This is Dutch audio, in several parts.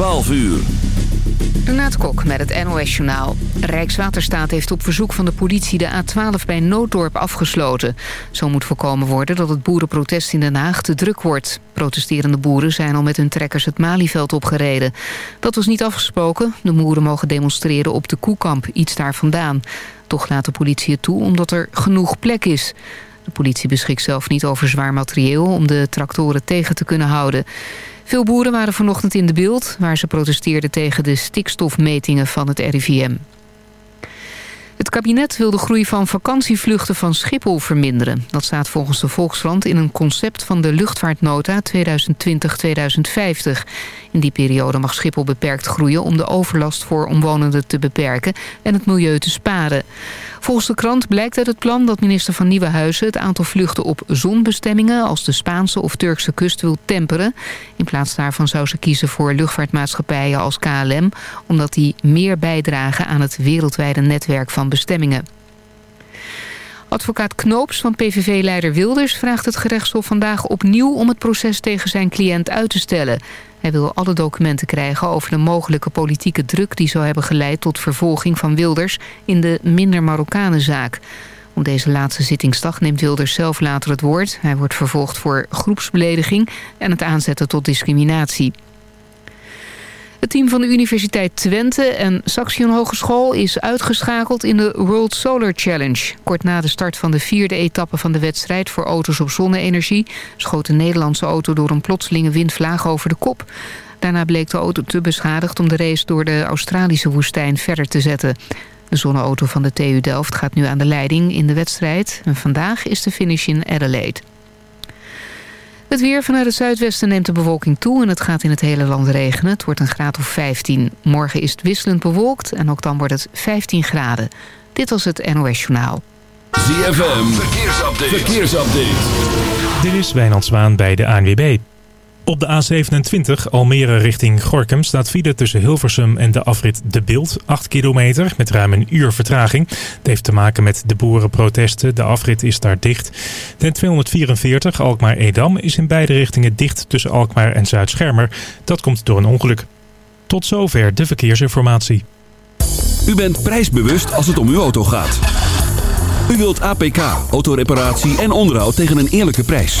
12 uur. Renate Kok met het NOS Journaal. Rijkswaterstaat heeft op verzoek van de politie de A12 bij Nooddorp afgesloten. Zo moet voorkomen worden dat het boerenprotest in Den Haag te druk wordt. Protesterende boeren zijn al met hun trekkers het Malieveld opgereden. Dat was niet afgesproken. De boeren mogen demonstreren op de Koekamp, iets daar vandaan. Toch laat de politie het toe omdat er genoeg plek is. De politie beschikt zelf niet over zwaar materieel om de tractoren tegen te kunnen houden. Veel boeren waren vanochtend in de beeld... waar ze protesteerden tegen de stikstofmetingen van het RIVM. Het kabinet wil de groei van vakantievluchten van Schiphol verminderen. Dat staat volgens de Volkskrant in een concept van de luchtvaartnota 2020-2050. In die periode mag Schiphol beperkt groeien om de overlast voor omwonenden te beperken en het milieu te sparen. Volgens de krant blijkt uit het plan dat minister van Nieuwenhuizen het aantal vluchten op zonbestemmingen als de Spaanse of Turkse kust wil temperen. In plaats daarvan zou ze kiezen voor luchtvaartmaatschappijen als KLM, omdat die meer bijdragen aan het wereldwijde netwerk van bestemmingen. Advocaat Knoops van PVV-leider Wilders vraagt het gerechtshof vandaag opnieuw om het proces tegen zijn cliënt uit te stellen. Hij wil alle documenten krijgen over de mogelijke politieke druk... die zou hebben geleid tot vervolging van Wilders in de minder Marokkanenzaak. Om deze laatste zittingsdag neemt Wilders zelf later het woord. Hij wordt vervolgd voor groepsbelediging en het aanzetten tot discriminatie. Het team van de Universiteit Twente en Saxion Hogeschool is uitgeschakeld in de World Solar Challenge. Kort na de start van de vierde etappe van de wedstrijd voor auto's op zonne-energie... schoot een Nederlandse auto door een plotselinge windvlaag over de kop. Daarna bleek de auto te beschadigd om de race door de Australische woestijn verder te zetten. De zonneauto van de TU Delft gaat nu aan de leiding in de wedstrijd. En vandaag is de finish in Adelaide. Het weer vanuit het zuidwesten neemt de bewolking toe... en het gaat in het hele land regenen. Het wordt een graad of 15. Morgen is het wisselend bewolkt en ook dan wordt het 15 graden. Dit was het NOS Journaal. ZFM, verkeersupdate. verkeersupdate. Dit is Wijnand Zwaan bij de ANWB. Op de A27 Almere richting Gorkum staat file tussen Hilversum en de afrit De Beeld. 8 kilometer met ruim een uur vertraging. Het heeft te maken met de boerenprotesten. De afrit is daar dicht. De 244 Alkmaar-Edam is in beide richtingen dicht tussen Alkmaar en Zuid-Schermer. Dat komt door een ongeluk. Tot zover de verkeersinformatie. U bent prijsbewust als het om uw auto gaat. U wilt APK, autoreparatie en onderhoud tegen een eerlijke prijs.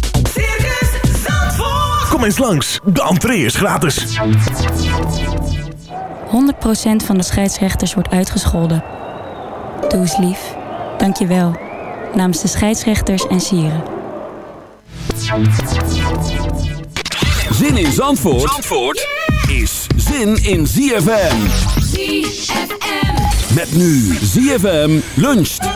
Kom eens langs, de entree is gratis. 100% van de scheidsrechters wordt uitgescholden. Doe eens lief. Dank je wel. Namens de scheidsrechters en sieren. Zin in Zandvoort, Zandvoort is zin in ZFM. ZFM. Met nu ZFM luncht.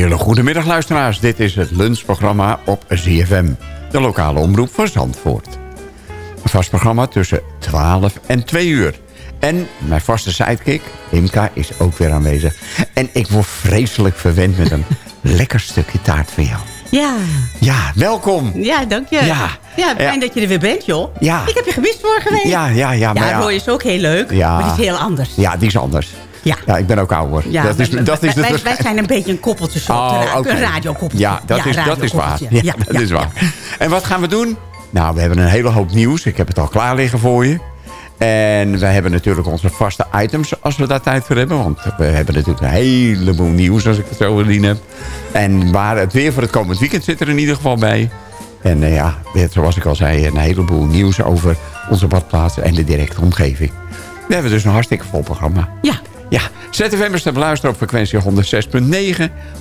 Hele goede middag luisteraars. Dit is het lunchprogramma op ZFM. De lokale omroep van Zandvoort. Een vast programma tussen 12 en 2 uur. En mijn vaste sidekick, Imka, is ook weer aanwezig. En ik word vreselijk verwend met een lekker stukje taart van jou. Ja, Ja, welkom. ja, dank je. Ja. ja fijn Ja. dat je er weer bent, joh. Ja. Ik heb je gemist vorige week. Ja, ja, ja. Maar Ja, ja, Roy is ook heel leuk, Ja. maar die is heel anders. ja, die is anders. Ja. Ja, ik ben ook ouder. Ja, dat is, wij- dat is wij, het wij zijn een beetje een koppeltje zo. Oh. Een radiokoppeltje. Ja, dat, is, dat is waar. Ja, dat is waar. En wat gaan we doen? Nou, we hebben een hele hoop nieuws. Ik heb het al klaar liggen voor je. En we hebben natuurlijk onze vaste items als we daar tijd voor hebben. Want we hebben natuurlijk een heleboel nieuws als ik het zo gezien heb. En waar het weer voor het komend weekend zit er in ieder geval bij. En eh, ja, zoals ik al zei, een heleboel nieuws over onze badplaatsen en de directe omgeving. We hebben dus een hartstikke vol programma. Ja. Ja, ZFM is te beluisteren op frequentie 106.9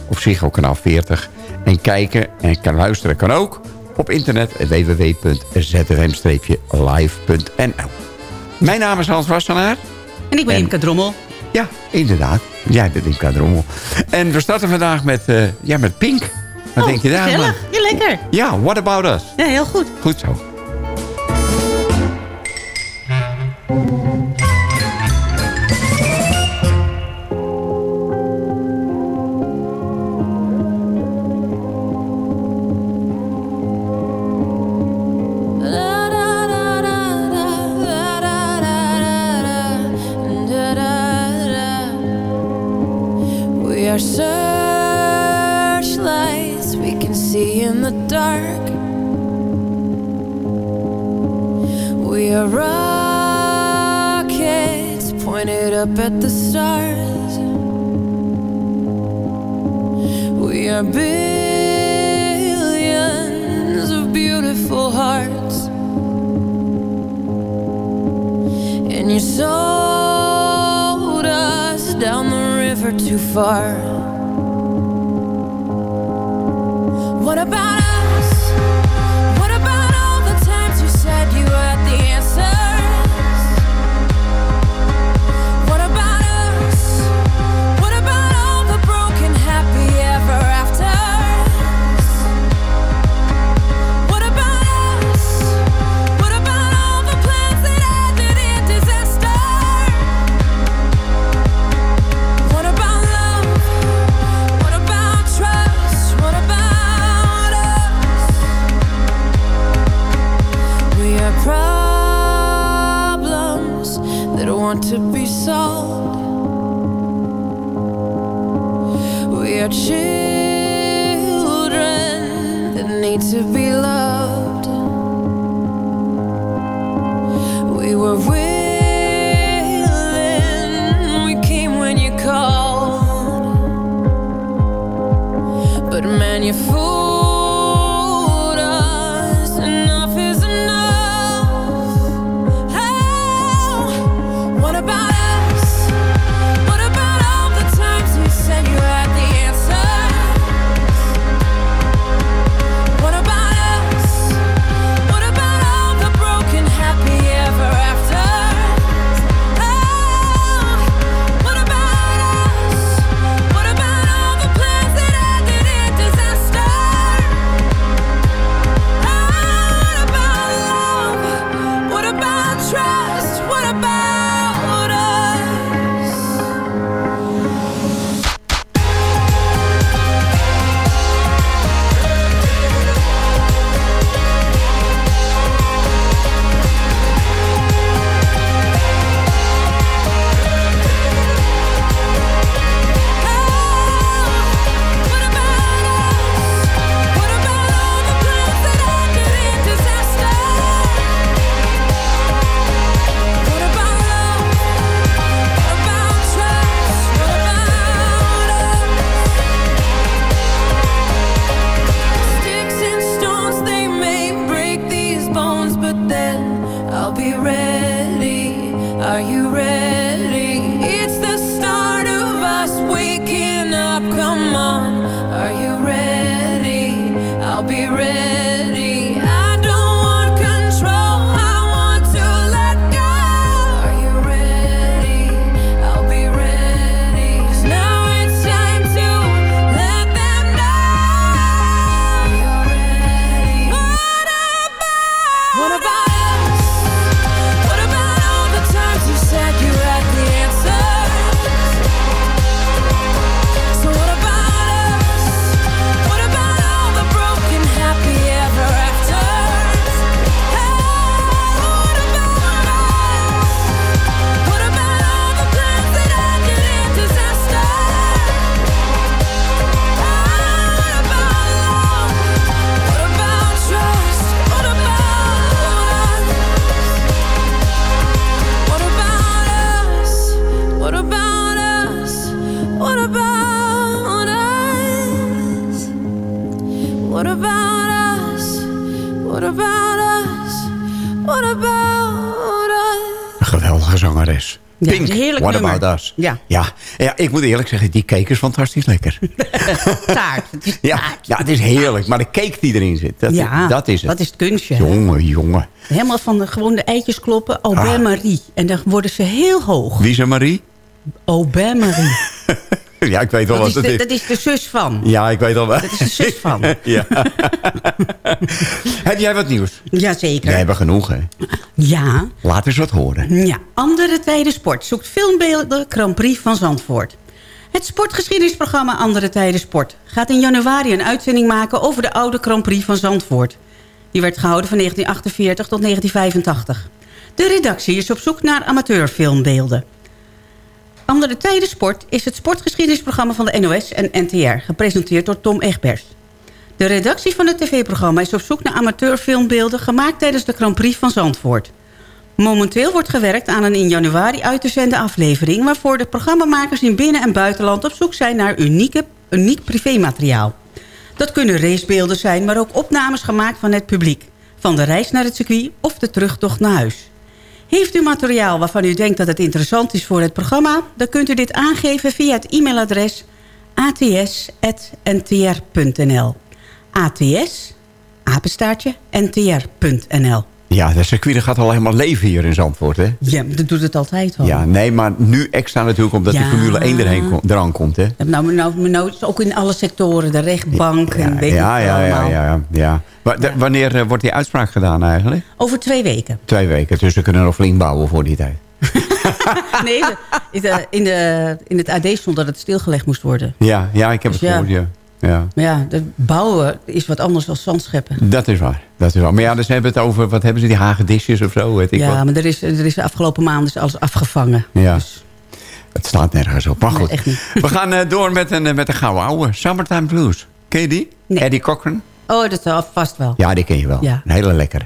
of Ziggo kanaal 40. En kijken en kan luisteren kan ook op internet www.zfm-live.nl Mijn naam is Hans Wassenaar. En ik ben En- Imke Drommel. Ja, inderdaad. Dat is qua drommel. En we starten vandaag met, eh, ja, met Pink. Wat denk je daar? Oh. Ja, lekker. Ja, What About Us? Ja, heel goed. Goed zo. Want to be sold. We are children Ja, Pink, een heerlijk What nummer. About Us. Ja. ja. Ja, ik moet eerlijk zeggen, die cake is fantastisch lekker. Taart. Het is ja, taart. ja, het is heerlijk. Maar de cake die erin zit, dat, ja, dat is het. Dat is het kunstje. Jongen, jongen. Helemaal van de, gewoon de eitjes kloppen. Ah. Aubert Marie. En dan worden ze heel hoog. Wie is Marie? Aubert Marie. Ja, ik weet wel wat het is. dat is de zus van. Ja, ik weet al wel. Dat is de zus van. ja. Heb jij wat nieuws? Jazeker. Jij hebt genoeg, hè? Ja. Laat eens wat horen. Ja, Andere Tijden Sport zoekt filmbeelden Grand Prix van Zandvoort. Het sportgeschiedenisprogramma Andere Tijden Sport gaat in januari een uitzending maken over de oude Grand Prix van Zandvoort. Die werd gehouden van 1948 tot 1985. De redactie is op zoek naar amateurfilmbeelden. Andere Tijden Sport is het sportgeschiedenisprogramma van de NOS en NTR, gepresenteerd door Tom Egbers. De redactie van het tv-programma is op zoek naar amateurfilmbeelden gemaakt tijdens de Grand Prix van Zandvoort. Momenteel wordt gewerkt aan een in januari uit te zenden aflevering... waarvoor de programmamakers in binnen- en buitenland op zoek zijn naar unieke, uniek privémateriaal. Dat kunnen racebeelden zijn, maar ook opnames gemaakt van het publiek. Van de reis naar het circuit of de terugtocht naar huis. Heeft u materiaal waarvan u denkt dat het interessant is voor het programma... dan kunt u dit aangeven via het e-mailadres ats.ntr.nl. ats, apenstaartje, ntr.nl. Ja, de circuit gaat al helemaal leven hier in Zandvoort, hè? Ja, dat doet het altijd al. Ja, nee, maar nu extra natuurlijk omdat die Ja. Formule 1 erheen kom- eraan komt, hè? Nou, nou, nou, ook in alle sectoren, de rechtbank en weet ja, ja, ja, ja, ja. De- wanneer eh, wordt die uitspraak gedaan eigenlijk? Over twee weken. Twee weken, dus we kunnen nog flink bouwen voor die tijd. Nee, in, de, in, de, in het AD stond dat het stilgelegd moest worden. Ja, ja ik heb Dus het ja. gehoord, ja. Ja. Maar ja, de bouwen is wat anders dan zandscheppen. Dat is waar, dat is waar. Maar ja, dus hebben het over, wat hebben ze, die hagedisjes of zo, weet ik Ja, wat. maar er is, er is de afgelopen maanden is alles afgevangen. Ja, het staat nergens op. Maar Nee, goed, we gaan eh, door met een, eh, met een gouden ouwe. Summertime Blues. Ken je die? Eddie Cochran? Oh, dat vast wel. Ja, die ken je wel. Ja. Een hele lekkere.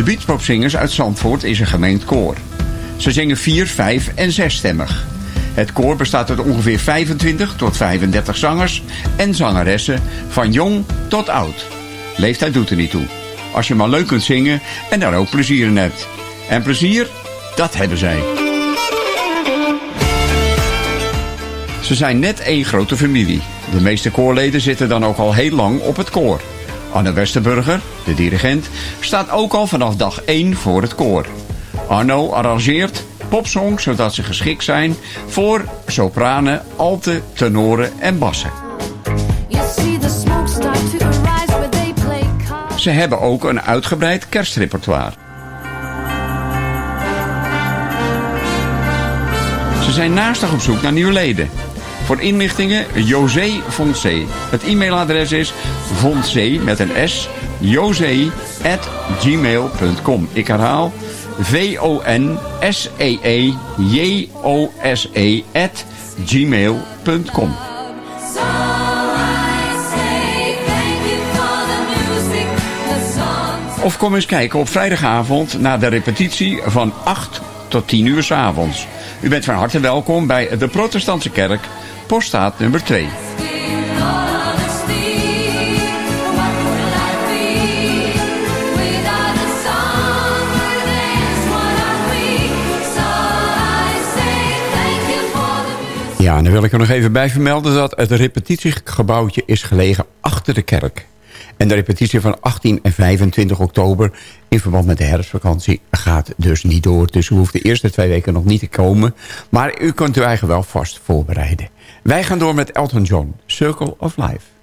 De Beachpopzingers uit Zandvoort is een gemengd koor. Ze zingen vier, vijf en zesstemmig. Het koor bestaat uit ongeveer 25 tot 35 zangers en zangeressen van jong tot oud. Leeftijd doet er niet toe. Als je maar leuk kunt zingen en daar ook plezier in hebt. En plezier, dat hebben zij. Ze zijn net één grote familie. De meeste koorleden zitten dan ook al heel lang op het koor. Anne Westerburger, de dirigent, staat ook al vanaf dag 1 voor het koor. Arno arrangeert popsongs zodat ze geschikt zijn voor sopranen, alten, tenoren en bassen. Ze hebben ook een uitgebreid kerstrepertoire. Ze Ze zijn naastig op zoek naar nieuwe leden. Voor inlichtingen José Fonse. Het e-mailadres is fonse met een s, josé at gmail.com. Ik herhaal V-O-N-S-E-E-J-O-S-E at gmail.com. Of kom eens kijken op vrijdagavond naar de repetitie van 8 tot 10 uur 's avonds. U bent van harte welkom bij de Protestantse Kerk, poststaat nummer 2. Ja, en dan wil ik er nog even bij vermelden dat het repetitiegebouwtje is gelegen achter de kerk. En de repetitie van 18 en 25 oktober in verband met de herfstvakantie gaat dus niet door. Dus u hoeft de eerste twee weken nog niet te komen. Maar u kunt uw eigen wel vast voorbereiden. Wij gaan door met Elton John, Circle of Life.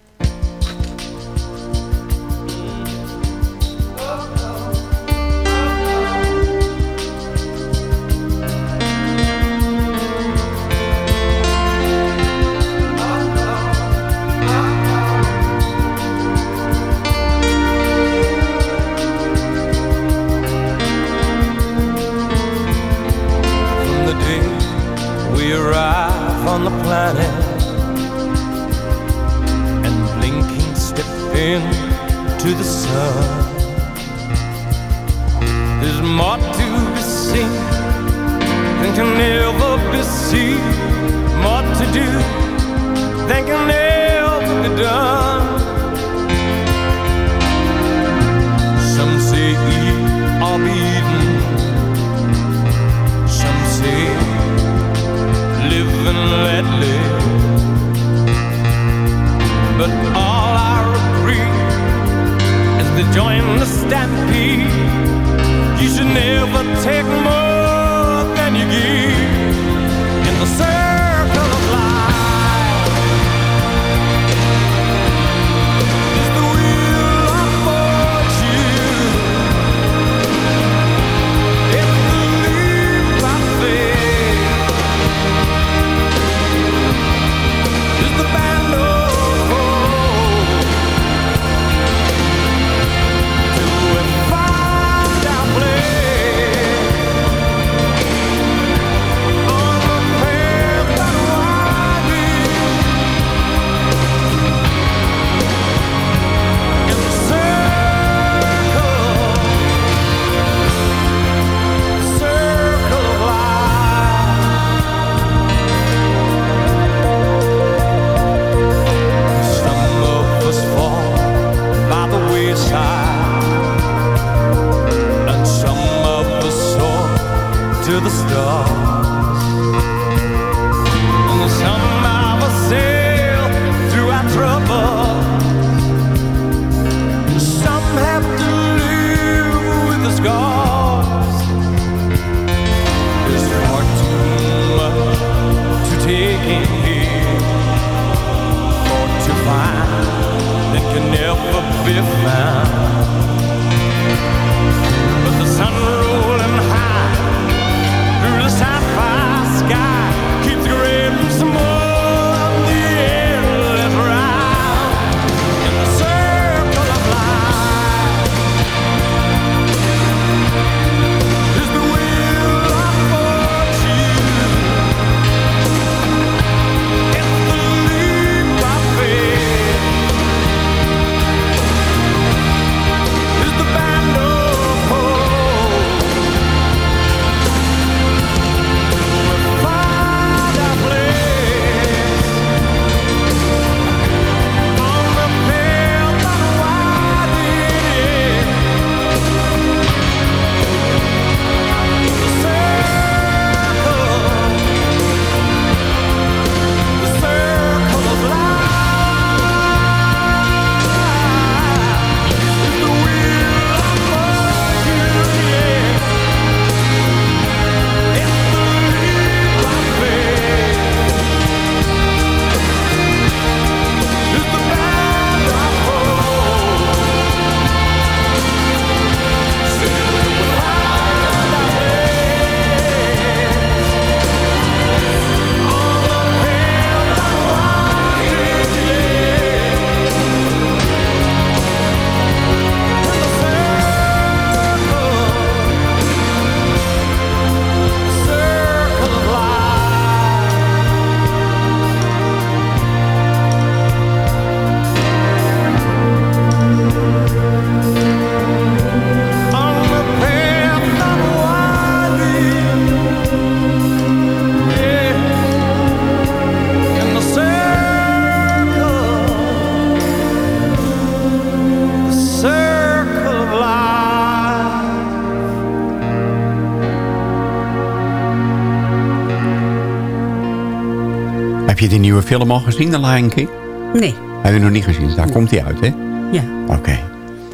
Heb je die nieuwe film al gezien, The Lion King? Nee. Heb je nog niet gezien? Daar komt hij uit, hè? Ja. Oké.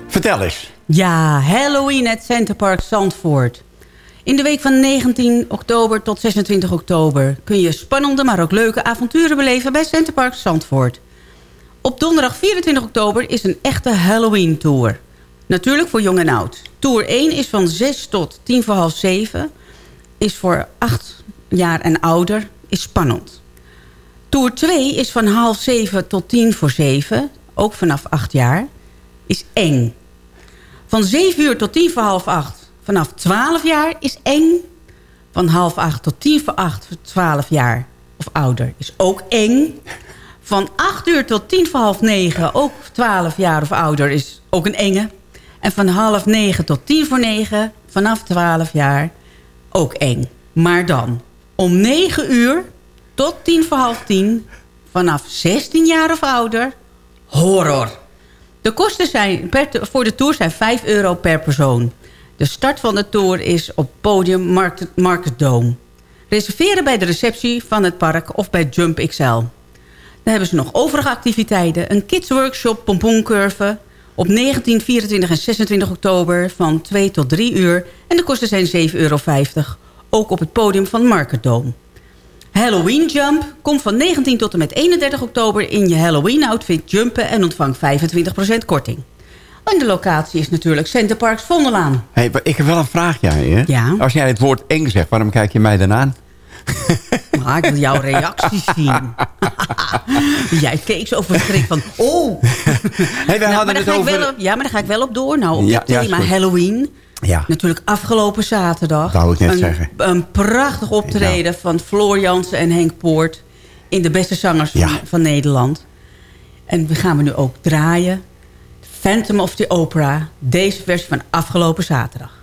Vertel eens. Ja, Halloween at Center Park Zandvoort. In de week van 19 oktober tot 26 oktober... kun je spannende, maar ook leuke avonturen beleven bij Center Park Zandvoort. Op donderdag 24 oktober is een echte Halloween-tour. Natuurlijk voor jong en oud. Tour 1 is van 6 tot 10 voor half 7. Is voor 8 jaar en ouder. Is spannend. Tour 2 is van half 7 tot 10 voor 7. Ook vanaf 8 jaar. Is eng. Van 7 uur tot 10 voor half 8. Vanaf 12 jaar is eng. Van half 8 tot 10 voor 8 voor 12 jaar of ouder is ook eng. Van 8 uur tot 10 voor half 9, ook 12 jaar of ouder, is ook een enge. En van half 9 tot 10 voor 9, vanaf 12 jaar, ook eng. Maar dan, om 9 uur tot 10 voor half 10, vanaf 16 jaar of ouder, horror. De kosten zijn per, voor de tour zijn 5 euro per persoon. De start van de tour is op podium Market, Market Dome. Reserveren bij de receptie van het park of bij Jump XL. Dan hebben ze nog overige activiteiten. Een kidsworkshop pompoencurve op 19, 24 en 26 oktober van 2 tot 3 uur. En de kosten zijn 7,50 euro. Ook op het podium van Market Dome. Halloween Jump komt van 19 tot en met 31 oktober in je Halloween outfit jumpen en ontvang 25% korting. En de locatie is natuurlijk Center Parks Vondelaan. Hey, ik heb wel een vraagje aan je. Ja. Als jij het woord eng zegt, waarom kijk je mij dan aan? Maar ik wil jouw reacties zien. Jij keek zo verschrikt van, oh. Hey, wij Nou, hadden het over... op- ja, maar daar ga ik wel op door. Nou, op Ja, het thema. Halloween. Ja. Natuurlijk afgelopen zaterdag. Dat wou ik net een, zeggen. Een prachtig optreden van Floor Jansen en Henk Poort. In de beste zangers van, van Nederland. En we gaan we nu ook draaien. Phantom of the Opera. Deze versie van afgelopen zaterdag.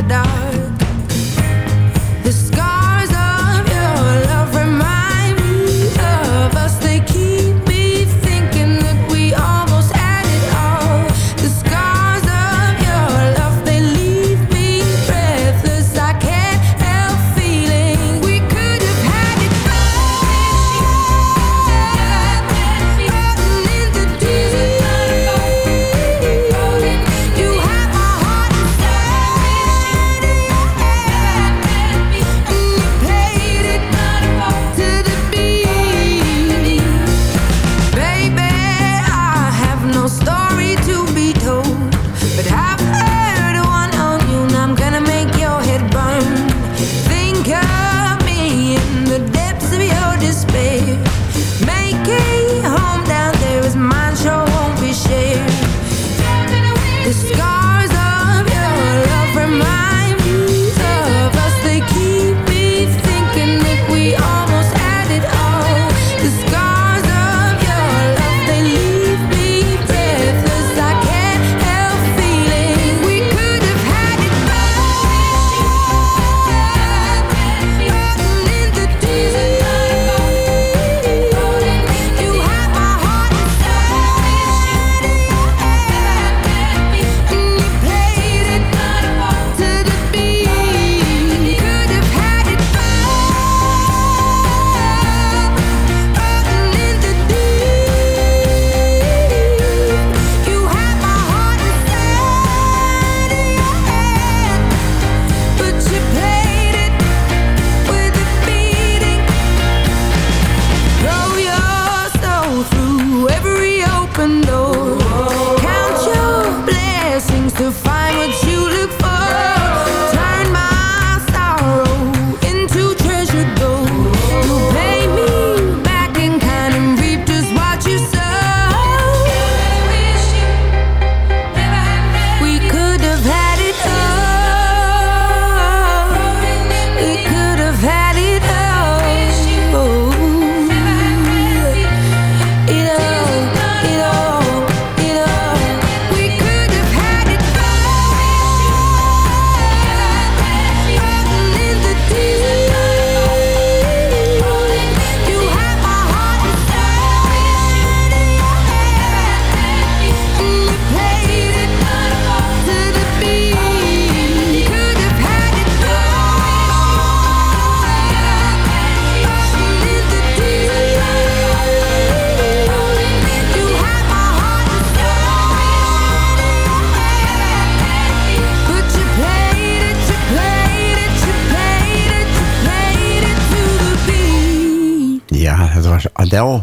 the dark.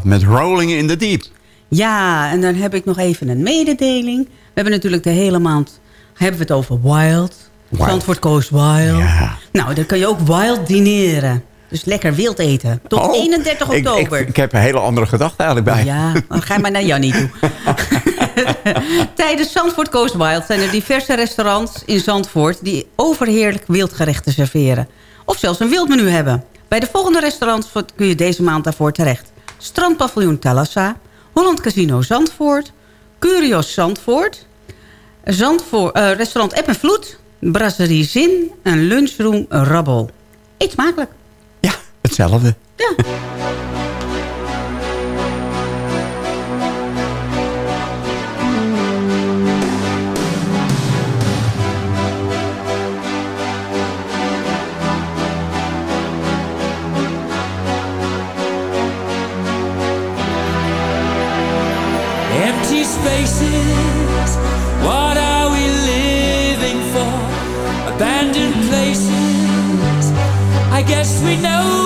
met Rolling in the Deep. Ja, en dan heb ik nog even een mededeling. We hebben natuurlijk de hele maand hebben we het over wild. wild. Zandvoort Coast Wild. Ja. Nou, dan kan je ook wild dineren. Dus lekker wild eten. Tot 31 oktober. Ik, ik, heb een hele andere gedachte eigenlijk bij. Ja, dan ga maar naar Jannie toe. Tijdens Zandvoort Coast Wild zijn er diverse restaurants in Zandvoort... die overheerlijk wildgerechten serveren. Of zelfs een wildmenu hebben. Bij de volgende restaurants kun je deze maand daarvoor terecht. Strandpaviljoen Talassa, Holland Casino Zandvoort, Curios Zandvoort, Zandvoort uh, eh, restaurant Eppenvloed, Brasserie Zin en Lunchroom Rabbel. Eet smakelijk. Ja, hetzelfde. Ja. We know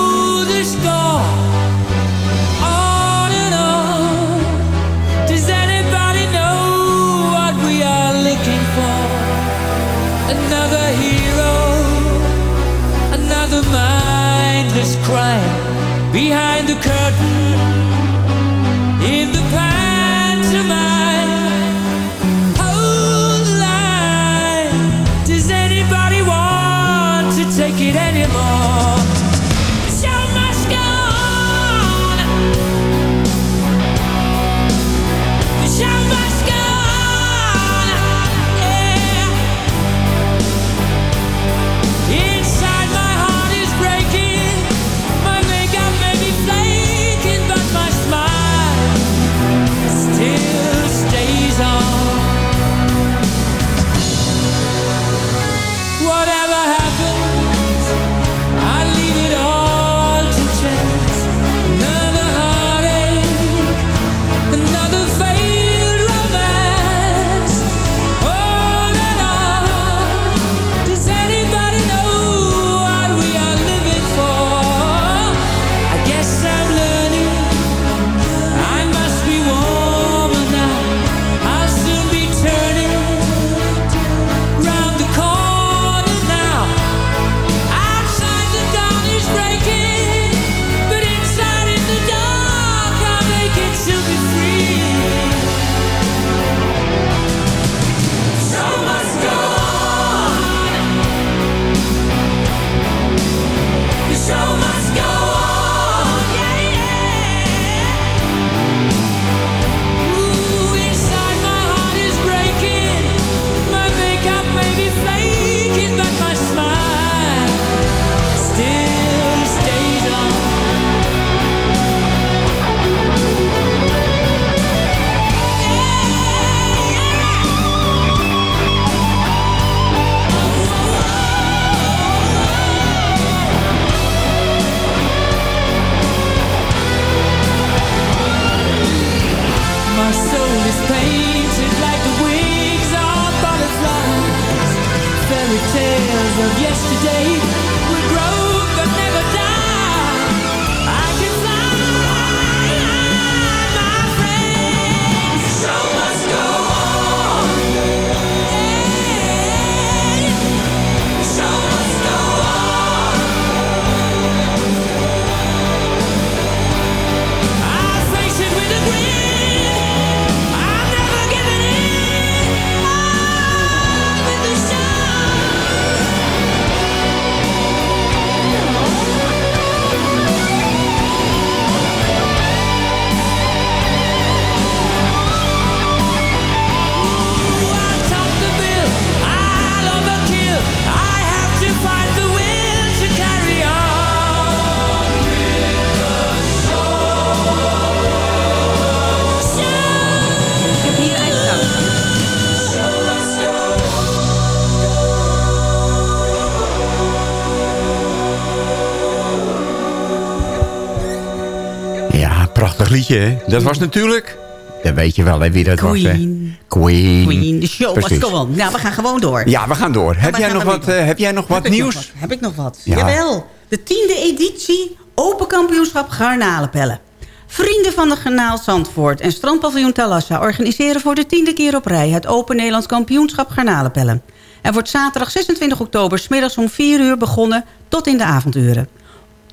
liedje, hè? Dat was natuurlijk... Dan weet je wel hè, wie dat was, hè? Queen. Queen. Queen, de show Precies. must go on. Nou, we gaan gewoon door. Ja, we gaan door. Heb waar jij nog wat, eh, heb jij nog wat Heb nog nieuws? wat? Heb ik nog wat? Ja. Jawel. De tiende editie Open Kampioenschap Garnalenpellen. Vrienden van de Garnaal Zandvoort en strandpaviljoen Talassa... organiseren voor de tiende keer op rij... het Open Nederlands Kampioenschap Garnalenpellen. Er wordt zaterdag 26 oktober... smiddags om 4 uur begonnen tot in de avonduren.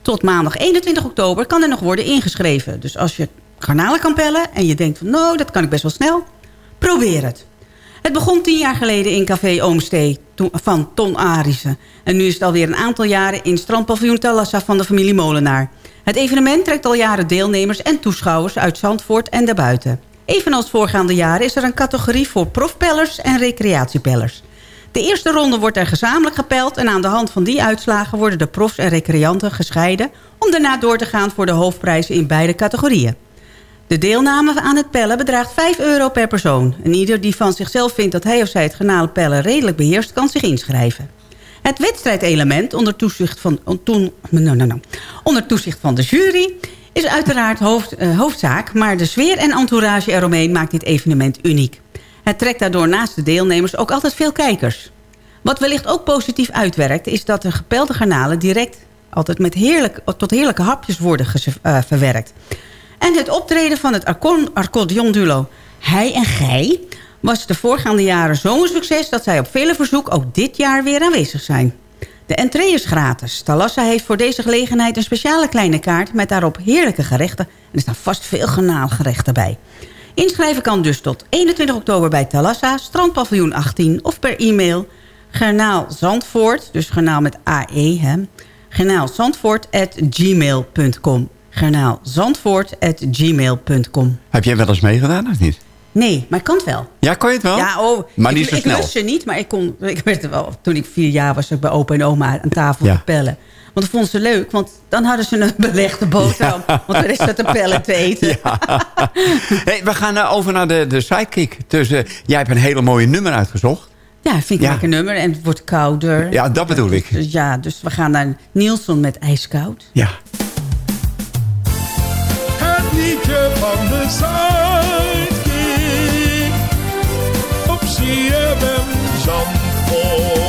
Tot maandag 21 oktober kan er nog worden ingeschreven. Dus als je garnalen kan pellen en je denkt van... nou, dat kan ik best wel snel, probeer het. Het begon tien jaar geleden in Café Oomstee van Ton Arissen. En nu is het alweer een aantal jaren in strandpaviljoen Talassa van de familie Molenaar. Het evenement trekt al jaren deelnemers en toeschouwers uit Zandvoort en daarbuiten. Evenals voorgaande jaren is er een categorie voor profpellers en recreatiepellers. De eerste ronde wordt er gezamenlijk gepeld... en aan de hand van die uitslagen worden de profs en recreanten gescheiden... om daarna door te gaan voor de hoofdprijzen in beide categorieën. De deelname aan het pellen bedraagt 5 euro per persoon. En ieder die van zichzelf vindt dat hij of zij het garnalenpellen redelijk beheerst... kan zich inschrijven. Het wedstrijdelement onder toezicht van, toen, nou, nou, nou, onder toezicht van de jury is uiteraard eh, hoofdzaak... maar de sfeer en entourage eromheen maakt dit evenement uniek. Het trekt daardoor naast de deelnemers ook altijd veel kijkers. Wat wellicht ook positief uitwerkt... is dat de gepelde garnalen direct altijd met heerlijk, tot heerlijke hapjes worden eh, verwerkt. En het optreden van het accordeon- accordeonduo Hij en Gij... was de voorgaande jaren zo'n succes... dat zij op vele verzoek ook dit jaar weer aanwezig zijn. De entree is gratis. Talassa heeft voor deze gelegenheid een speciale kleine kaart... met daarop heerlijke gerechten. En er staan vast veel gerechten bij. Inschrijven kan dus tot 21 oktober bij Talassa, strandpaviljoen 18... of per e-mail garnaal Zandvoort, dus garnaal met AE, hè. At gmail.com. Garnaal Zandvoort at gmail.com. Heb jij wel eens meegedaan of niet? Nee, maar ik kan het wel. Ja, kon je het wel? Ja, oh, maar ik, niet zo ik snel. lust ze niet, maar ik kon, ik werd er wel, toen ik vier jaar was, ik bij opa en oma aan tafel Ja. te pellen. Want dat vonden ze leuk, want dan hadden ze een belegde boterham. Want er is dat te pellen te eten. Hey, we gaan eh, over naar de, de sidekick. Dus, eh, jij hebt een hele mooie nummer uitgezocht. Ja, vind ik Ja. een lekker nummer. En het wordt kouder. Ja, dat bedoel ik. Dus ja, dus we gaan naar Nielsen met IJskoud. Ja. Het liedje van de Sidekick op CFM Zandvoort.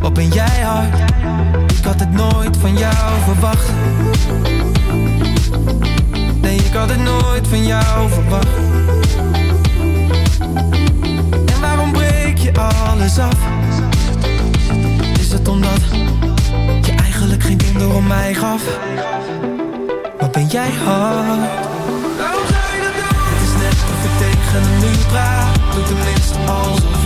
Wat ben jij hard Ik had het nooit van jou verwacht Nee, ik had het nooit van jou verwacht En waarom breek je alles af? Is het omdat je eigenlijk geen donder om mij gaf? Wat ben jij hard? Het is net of ik tegen een praat Doe tenminste alsof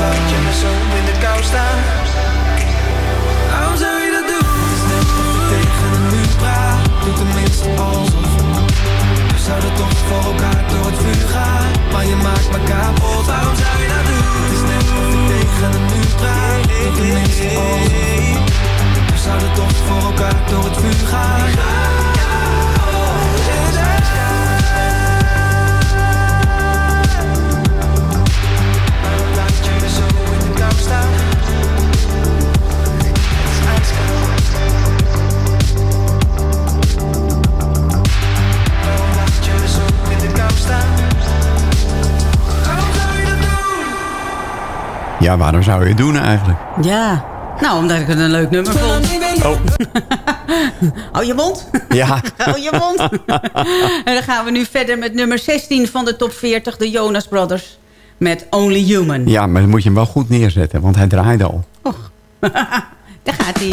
Voor elkaar door het vuur gaan. Ja, waarom zou je het doen eigenlijk? Ja, nou, omdat ik het een leuk nummer vond. Oh. Hou je mond. Ja. Hou je mond. en dan gaan we nu verder met nummer 16 van de top 40, de Jonas Brothers. Met Only Human. Ja, maar dan moet je hem wel goed neerzetten, want hij draaide al. Daar gaat hij.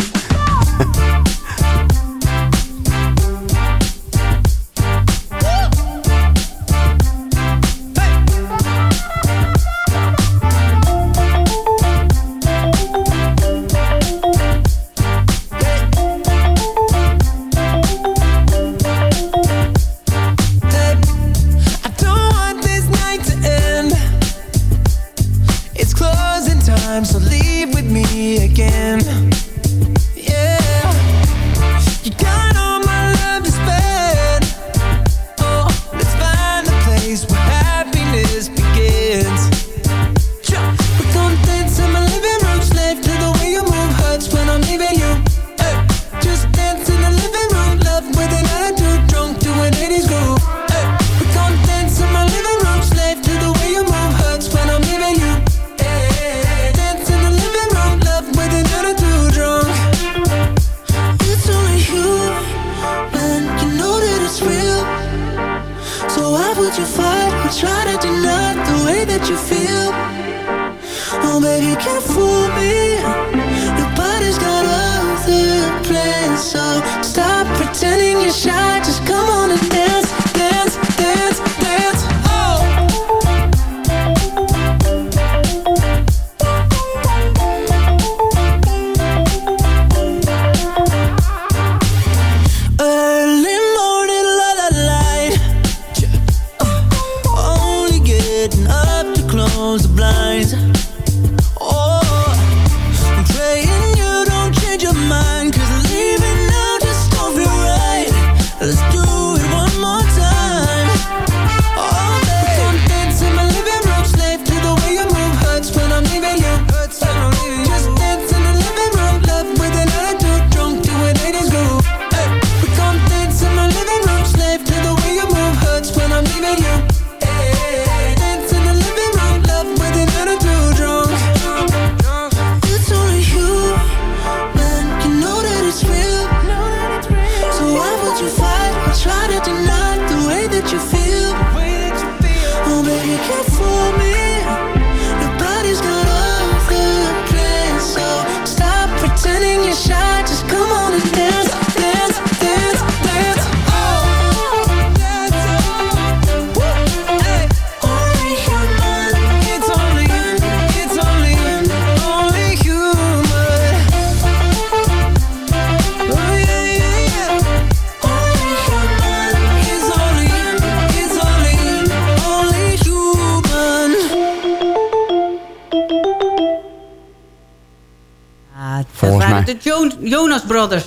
Jo- Jonas Brothers.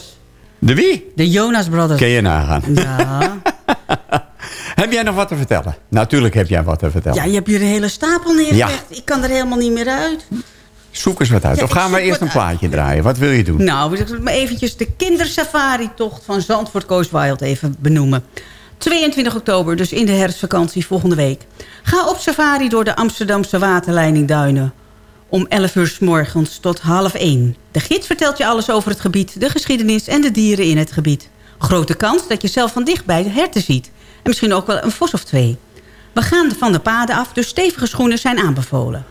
De wie? De Jonas Brothers. Kun je nagaan. Ja. heb jij nog wat te vertellen? Natuurlijk heb jij wat te vertellen. ja, je hebt hier een hele stapel neergelegd. Ik kan er helemaal niet meer uit. Zoek eens wat uit. Ja, of gaan we eerst een plaatje draaien? Wat wil je doen? Nou, we zullen maar eventjes de kindersafari-tocht van Zandvoort Coast Wild even benoemen. 22 oktober, dus in de herfstvakantie volgende week. Ga op safari door de Amsterdamse waterleiding Duinen. Om 11 uur s morgens tot half 1. De gids vertelt je alles over het gebied, de geschiedenis en de dieren in het gebied. Grote kans dat je zelf van dichtbij herten ziet. En misschien ook wel een vos of twee. We gaan van de paden af, dus stevige schoenen zijn aanbevolen.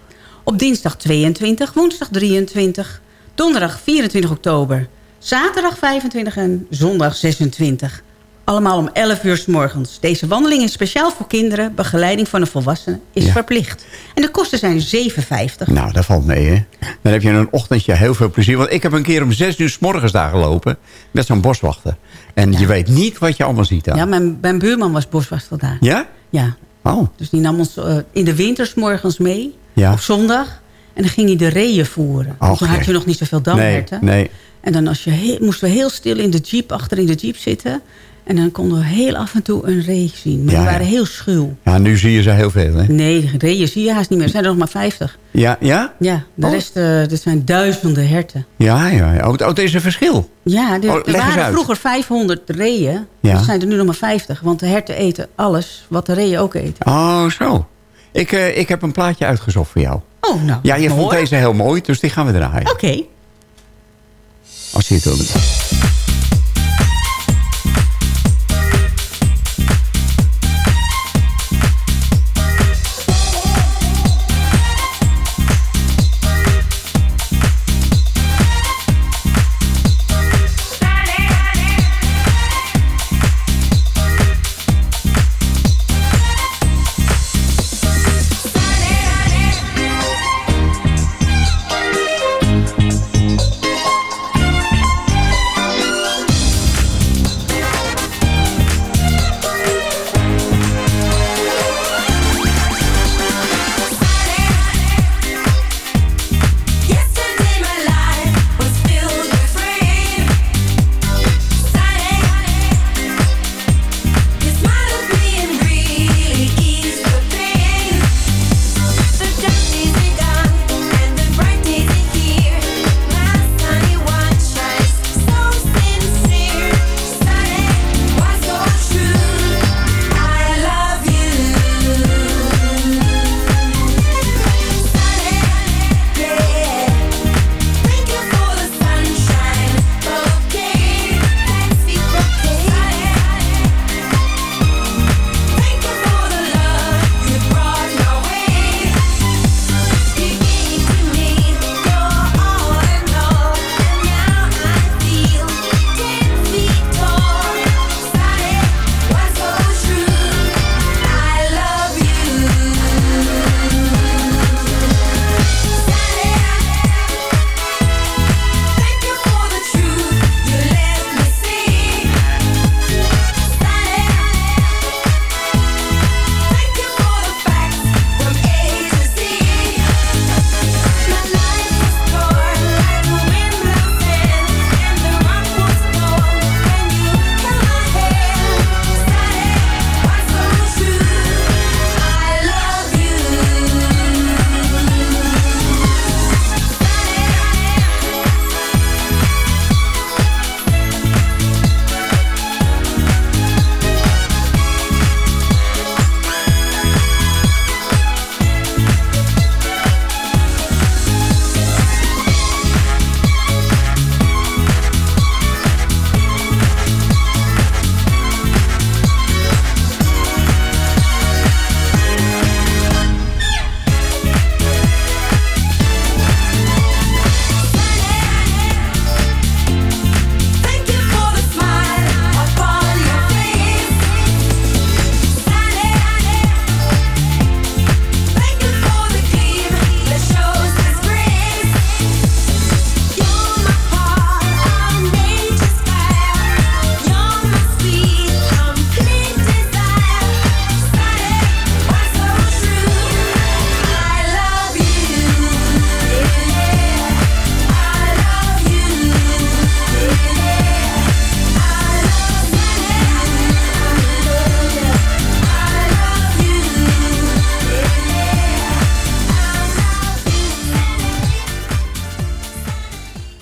Op dinsdag 22, woensdag 23, donderdag 24 oktober, zaterdag 25 en zondag 26. Allemaal om 11 uur s morgens. Deze wandeling is speciaal voor kinderen. Begeleiding van een volwassene is verplicht. En de kosten zijn 7,50. Nou, dat valt mee, hè? Dan heb je een ochtendje heel veel plezier. Want ik heb een keer om zes uur s morgens daar gelopen. Met zo'n boswachter. En je weet niet wat je allemaal ziet daar. Ja, mijn, mijn buurman was boswachter daar. Ja? Ja. Oh. Dus die nam ons eh, in de winters morgens mee. Ja. Op zondag. En dan ging hij de reeën voeren. Want toen had je nog niet zoveel damherten. Nee, nee. En dan als je heel- moesten we heel stil in de jeep, achter in de jeep zitten. En dan konden we heel af en toe een ree zien. Maar Ja, die ja. waren heel schuw. Ja, nu zie je ze heel veel, hè? Nee, reeën zie je haast niet meer. Er zijn er nog maar 50. Ja, ja? Ja, de Oh. rest, eh er zijn duizenden herten. Ja, ja. ja. Oh, het- oh, is een verschil. Ja, er, Oh, er waren vroeger 500 reeën. Ja. Er zijn er nu nog maar 50. Want de herten eten alles wat de reeën ook eten. Oh, zo. Ik, eh, ik heb een plaatje uitgezocht voor jou. Oh, nou. Ja, je vond deze heel mooi, dus die gaan we draaien. Oké. Als je het wil.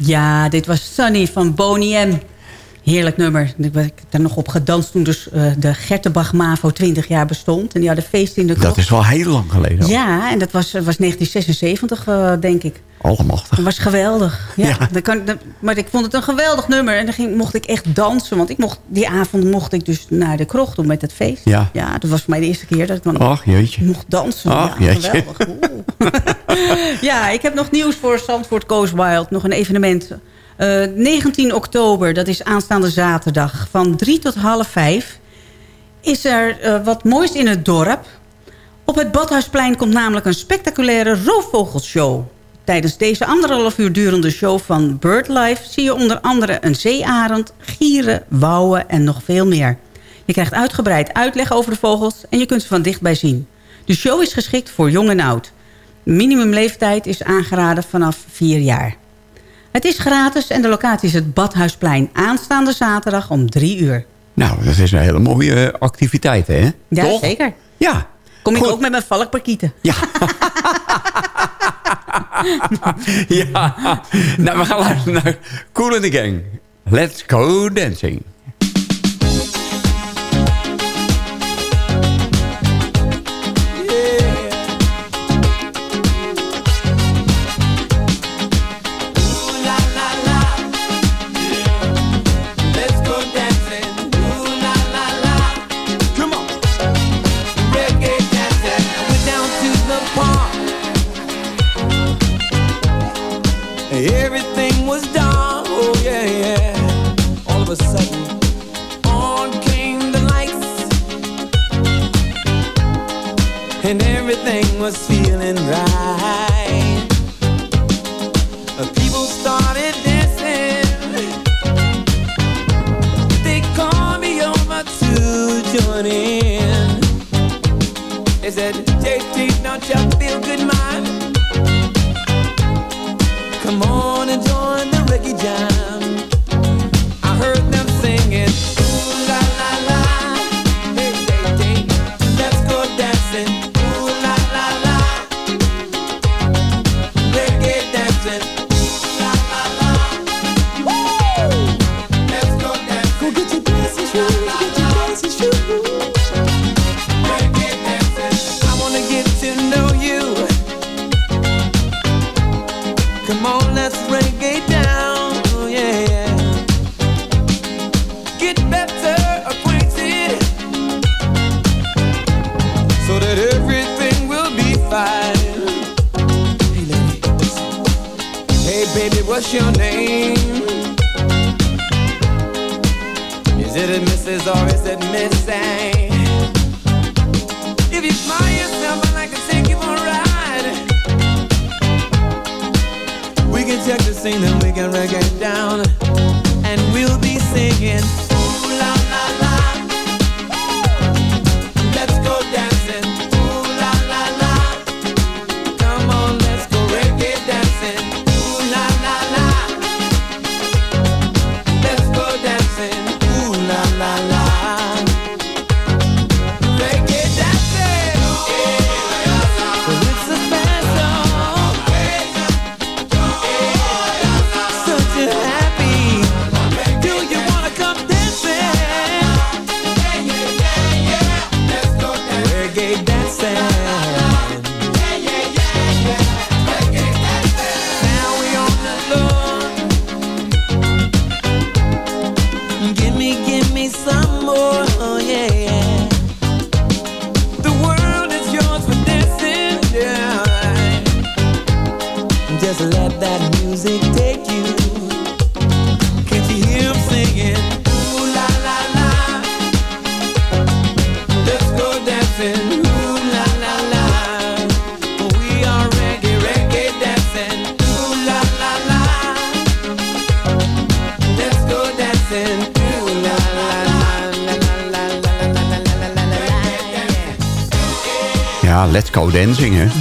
Ja, dit was Sunny van Boney M. Heerlijk nummer. Ik heb daar nog op gedanst toen dus, eh, de Gertenbach MAVO 20 jaar bestond. En die hadden feest in de krocht. Dat is wel heel lang geleden. al. Ja, en dat was, was 1976, eh, denk ik. Allemachtig. Dat was geweldig. Ja, Dat kan, dat- maar ik vond het een geweldig nummer. En dan ging, mocht ik echt dansen. Want ik mocht, die avond mocht ik dus naar de krocht doen met het feest. Ja. ja dat was voor mij de eerste keer dat ik dan Ach, jeetje. mocht dansen. Ach, ja, jeetje. geweldig. Ja, ik heb nog nieuws voor Zandvoort Coast Wild. Nog een evenement. Eh, 19 oktober, dat is aanstaande zaterdag. Van 3 tot half 5 is er eh, wat moois in het dorp. Op het Badhuisplein komt namelijk een spectaculaire roofvogelshow. Tijdens deze anderhalf uur durende show van BirdLife... zie je onder andere een zeearend, gieren, wouwen en nog veel meer. Je krijgt uitgebreid uitleg over de vogels en je kunt ze van dichtbij zien. De show is geschikt voor jong en oud. Minimumleeftijd is aangeraden vanaf 4 jaar. Het is gratis en de locatie is het Badhuisplein... aanstaande zaterdag om 3 uur. Nou, dat is een hele mooie eh, activiteit, hè? Ja, Toch? zeker. Ja. Kom ik Goed. ook met mijn valkparkieten. Ja. ja. Nou, we gaan luisteren naar Cool in the Gang. Let's go dancing. Everything was dark. Oh yeah, yeah. All of a sudden, on came the lights. And everything was feeling right. Uh, People started dancing. They called me over to join in. They said, JT, don't you feel good, man?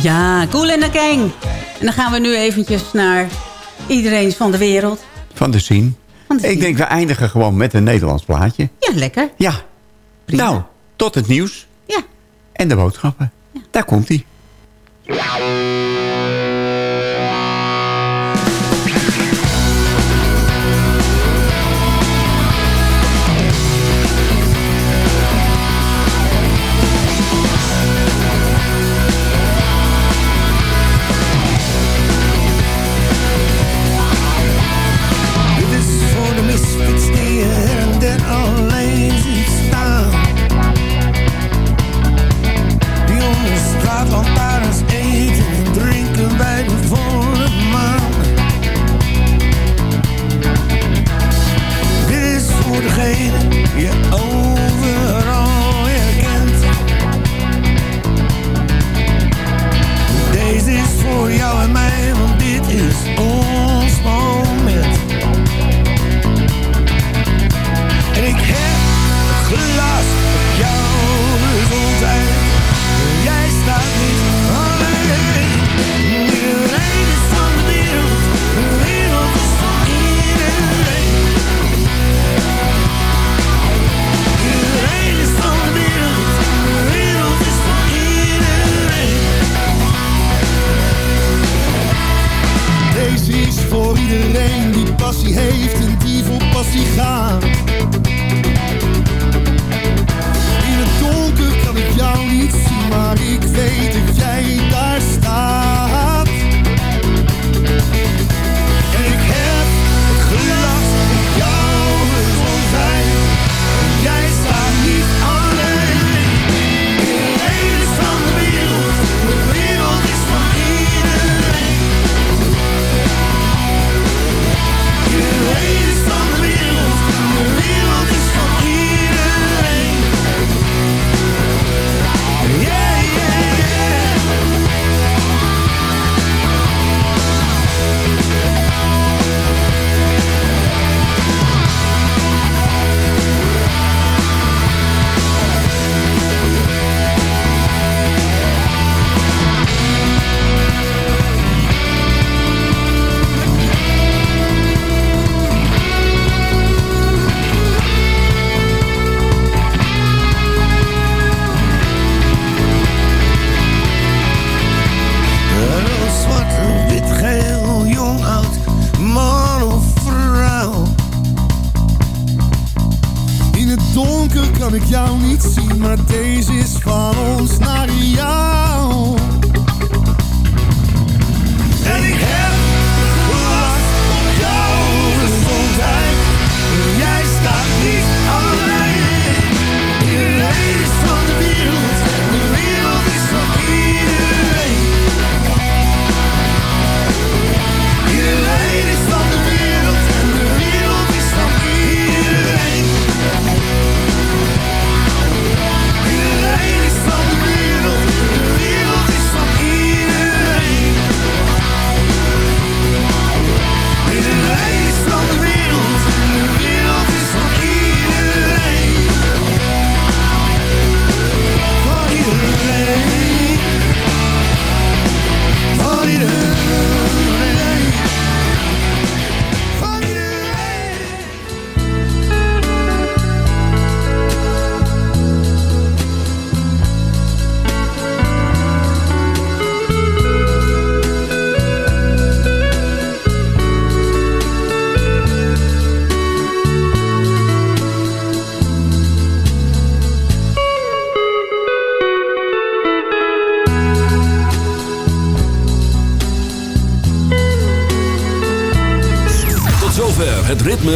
Ja, Cool in the Gang. En dan gaan we nu eventjes naar iedereen van de wereld. Van de scene. Ik denk, we eindigen gewoon met een Nederlands plaatje. Ja, lekker. Ja. Nou, tot het nieuws. Ja. En de boodschappen. Daar komt